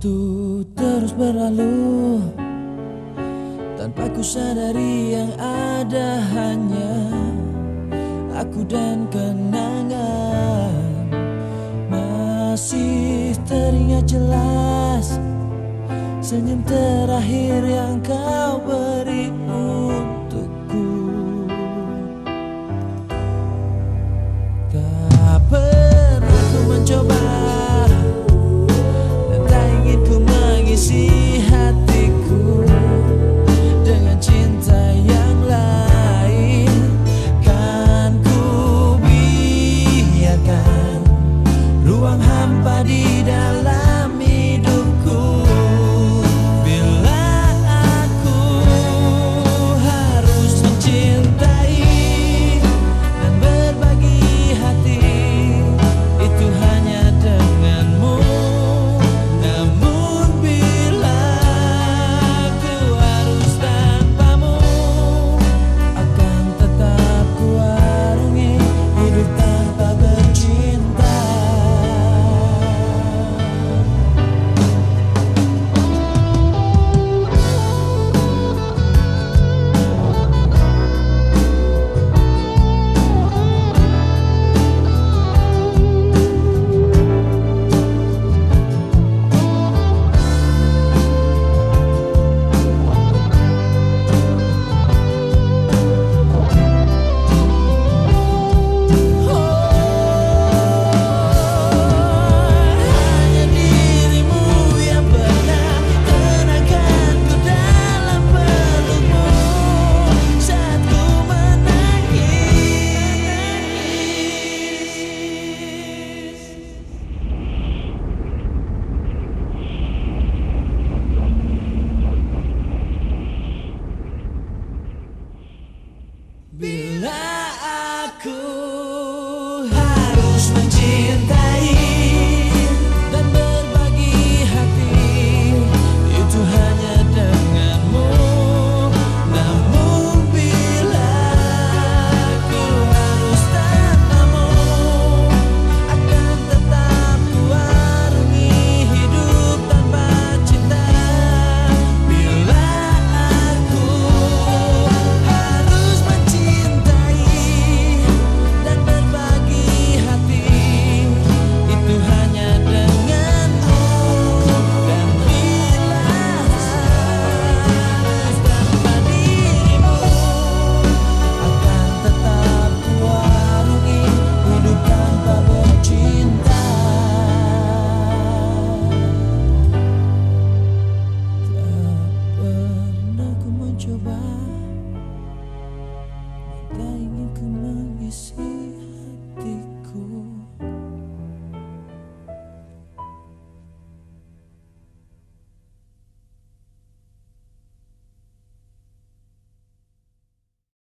Waktu terus berlalu. Tanpa ku sadari yang ada hanya Aku dan kenangan. Masih teringat jelas Senyum terakhir yang kau beri Karena aku harus mencintai